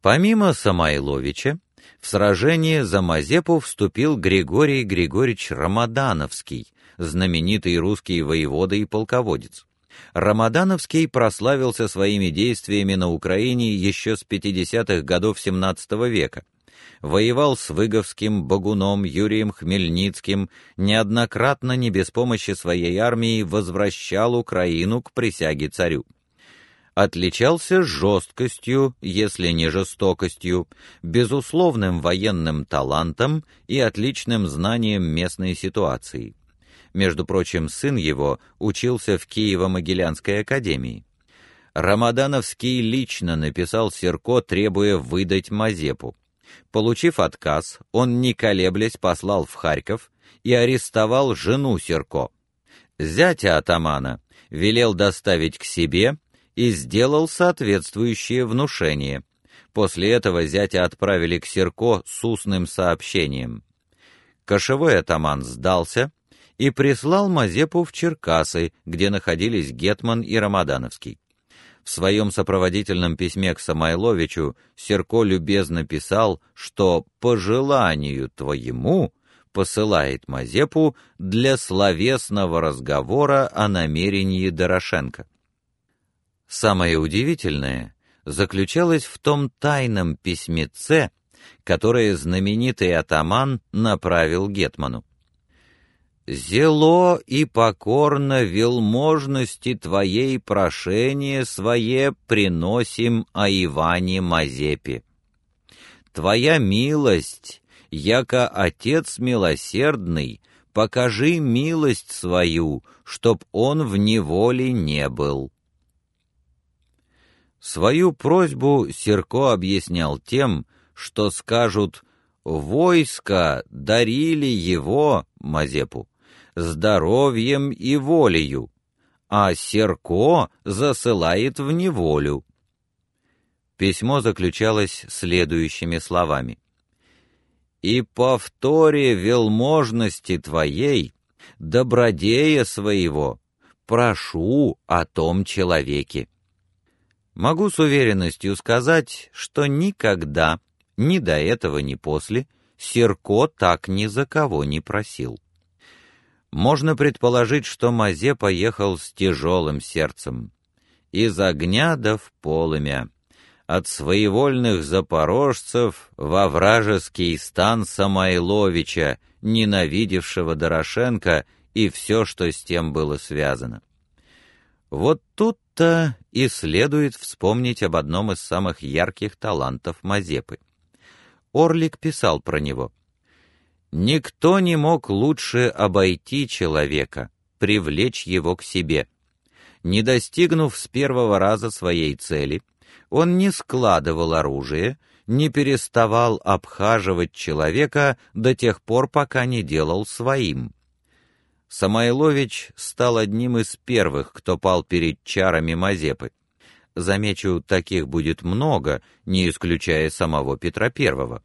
Помимо Самойловича, в сражение за Мазепу вступил Григорий Григорьевич Рамадановский, знаменитый русский воевода и полководец. Рамадановский прославился своими действиями на Украине еще с 50-х годов XVII века. Воевал с Выговским, Богуном, Юрием Хмельницким, неоднократно не без помощи своей армии возвращал Украину к присяге царю отличался жесткостью, если не жестокостью, безусловным военным талантом и отличным знанием местной ситуации. Между прочим, сын его учился в Киево-Могилянской академии. Рамадановский лично написал Серко, требуя выдать Мазепу. Получив отказ, он, не колеблясь, послал в Харьков и арестовал жену Серко. Зятя атамана велел доставить к себе и сделал соответствующее внушение. После этого зятя отправили к Серко с устным сообщением. Кошевой атаман сдался и прислал Мазепу в Черкасы, где находились Гетман и Рамадановский. В своем сопроводительном письме к Самойловичу Серко любезно писал, что по желанию твоему посылает Мазепу для словесного разговора о намерении Дорошенко. Самое удивительное заключалось в том тайном письмеце, которое знаменитый атаман направил гетману. «Зело и покорно велможности твоей прошение свое приносим о Иване Мазепе. Твоя милость, яко Отец милосердный, покажи милость свою, чтоб он в неволе не был». Свою просьбу Серко объяснял тем, что скажут «войско дарили его, Мазепу, здоровьем и волею, а Серко засылает в неволю». Письмо заключалось следующими словами. «И повторе велможности твоей, добродея своего, прошу о том человеке». Могу с уверенностью сказать, что никогда, ни до этого, ни после, Серко так ни за кого не просил. Можно предположить, что Мазе поехал с тяжелым сердцем. Из огня да в полымя, от своевольных запорожцев во вражеский стан Самойловича, ненавидевшего Дорошенко и все, что с тем было связано. Вот тут-то и следует вспомнить об одном из самых ярких талантов Мазепы. Орлик писал про него: Никто не мог лучше обойти человека, привлечь его к себе. Не достигнув с первого раза своей цели, он не складывал оружие, не переставал обхаживать человека до тех пор, пока не делал своим. Самойлович стал одним из первых, кто пал перед чарами Мазепы. Замечу, таких будет много, не исключая самого Петра I.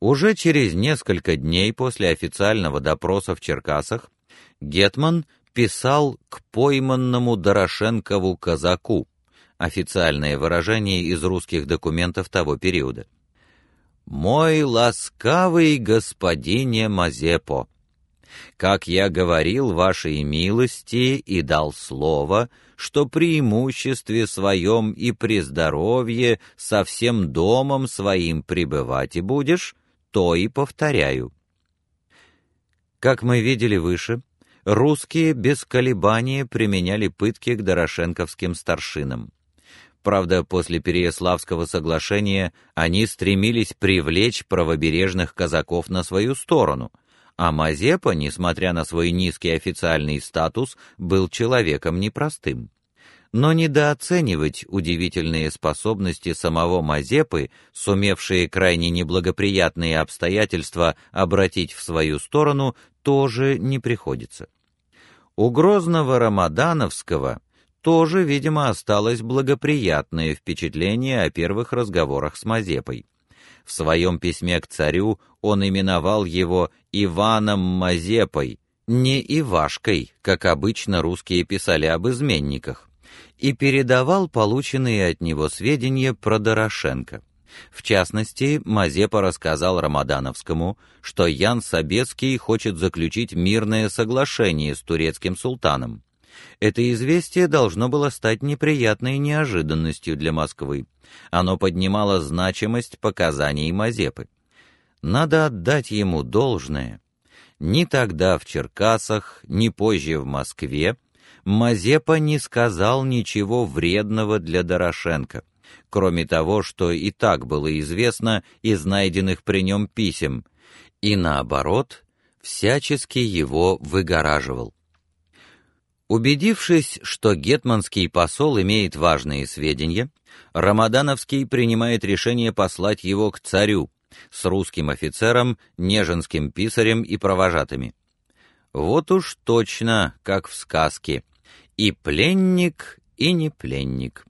Уже через несколько дней после официального допроса в Черкасах гетман писал к пойманному Дорошенкову казаку, официальное выражение из русских документов того периода. Мой ласкавый господине Мазепо, как я говорил вашей милости и дал слово, что при имуществе своем и при здоровье со всем домом своим пребывать и будешь, то и повторяю. Как мы видели выше, русские без колебания применяли пытки к дорошенковским старшинам. Правда, после Переяславского соглашения они стремились привлечь правобережных казаков на свою сторону — а Мазепа, несмотря на свой низкий официальный статус, был человеком непростым. Но недооценивать удивительные способности самого Мазепы, сумевшие крайне неблагоприятные обстоятельства обратить в свою сторону, тоже не приходится. У грозного Рамадановского тоже, видимо, осталось благоприятное впечатление о первых разговорах с Мазепой. В своем письме к царю он именовал его Иваном Мазепой, не Ивашкой, как обычно русские писали об изменниках, и передавал полученные от него сведения про Дорошенко. В частности, Мазепа рассказал Рамадановскому, что Ян Собецкий хочет заключить мирное соглашение с турецким султаном. Это известие должно было стать неприятной неожиданностью для Москвы. Оно поднимало значимость показаний Мазепы. Надо отдать ему должное. Ни тогда в Черкасах, ни позже в Москве Мазепа не сказал ничего вредного для Дорошенко кроме того, что и так было известно из найденных при нем писем, и наоборот, всячески его выгораживал. Убедившись, что гетманский посол имеет важные сведения, Рамадановский принимает решение послать его к царю с русским офицером, неженским писарем и провожатыми. Вот уж точно, как в сказке, и пленник, и не пленник.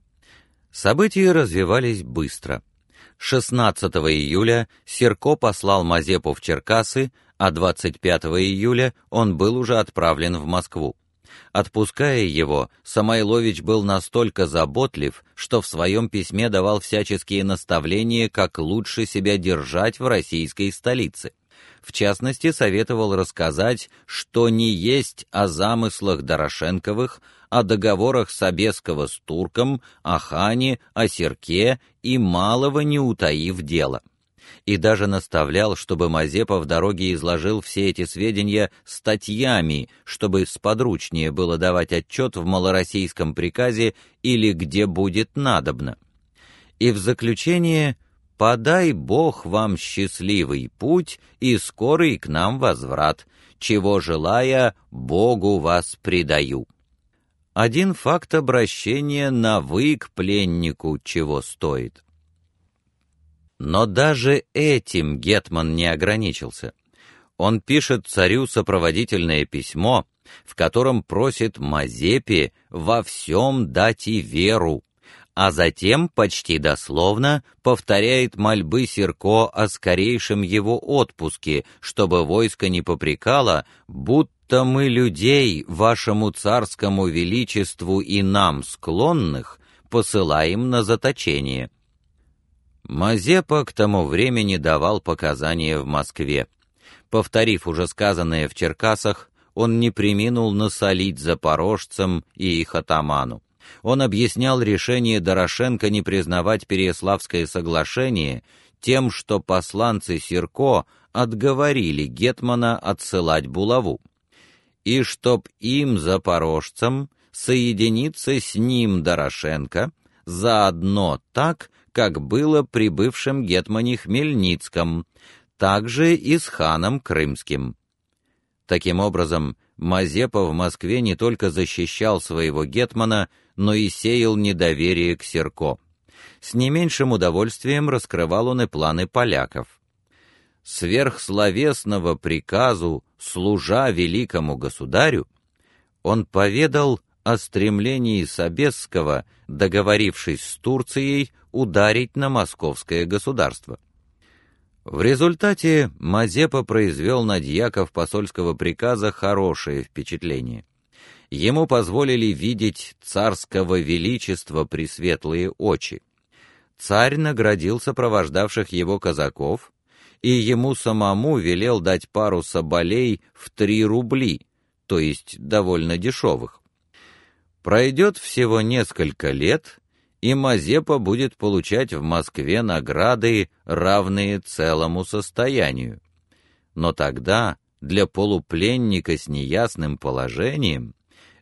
События развивались быстро. 16 июля Серко послал Мазепу в Черкассы, а 25 июля он был уже отправлен в Москву. Отпуская его, Самойлович был настолько заботлив, что в своем письме давал всяческие наставления, как лучше себя держать в российской столице. В частности, советовал рассказать, что не есть о замыслах Дорошенковых, о договорах Собеского с турком, о хане, о серке и малого не утаив дело. И даже наставлял, чтобы Мазепа в дороге изложил все эти сведения статьями, чтобы сподручнее было давать отчет в малороссийском приказе или где будет надобно. И в заключение «Подай Бог вам счастливый путь и скорый к нам возврат, чего желая, Богу вас предаю» один факт обращения на «вы» к пленнику чего стоит. Но даже этим Гетман не ограничился. Он пишет царю сопроводительное письмо, в котором просит Мазепе во всем дать и веру, а затем почти дословно повторяет мольбы Серко о скорейшем его отпуске, чтобы войско не попрекало, будто будто мы людей вашему царскому величеству и нам склонных посылаем на заточение. Мазепа к тому времени давал показания в Москве. Повторив уже сказанное в Черкасах, он не преминул насолить запорожцам и их атаману. Он объяснял решение Дорошенко не признавать Переяславское соглашение тем, что посланцы Сирко отговорили гетмана отсылать булаву и чтоб им, запорожцам, соединиться с ним Дорошенко, заодно так, как было при бывшем гетмане Хмельницком, также и с ханом Крымским. Таким образом, Мазепа в Москве не только защищал своего гетмана, но и сеял недоверие к Серко. С не меньшим удовольствием раскрывал он и планы поляков сверхсловесного приказу, служа великому государю, он поведал о стремлении Собесского, договорившись с Турцией, ударить на московское государство. В результате Мазепа произвел на дьяков посольского приказа хорошее впечатление. Ему позволили видеть царского величества пресветлые очи. Царь наградил сопровождавших его казаков, и ему самому велел дать пару соболей в три рубли, то есть довольно дешевых. Пройдет всего несколько лет, и Мазепа будет получать в Москве награды, равные целому состоянию. Но тогда для полупленника с неясным положением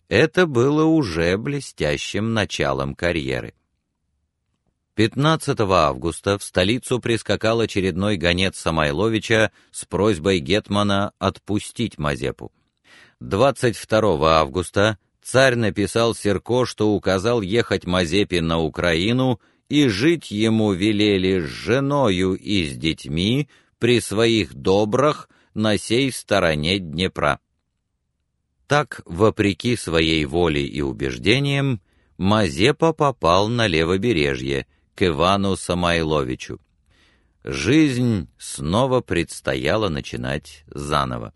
это было уже блестящим началом карьеры. 15 августа в столицу прискакал очередной гонец Самойловича с просьбой гетмана отпустить Мазепу. 22 августа царь написал Серко, что указал ехать Мазепе на Украину и жить ему велели с женою и с детьми при своих добрах на сей стороне Днепра. Так, вопреки своей воле и убеждениям, Мазепа попал на левобережье — к Ивану Самойловичу. Жизнь снова предстояло начинать заново.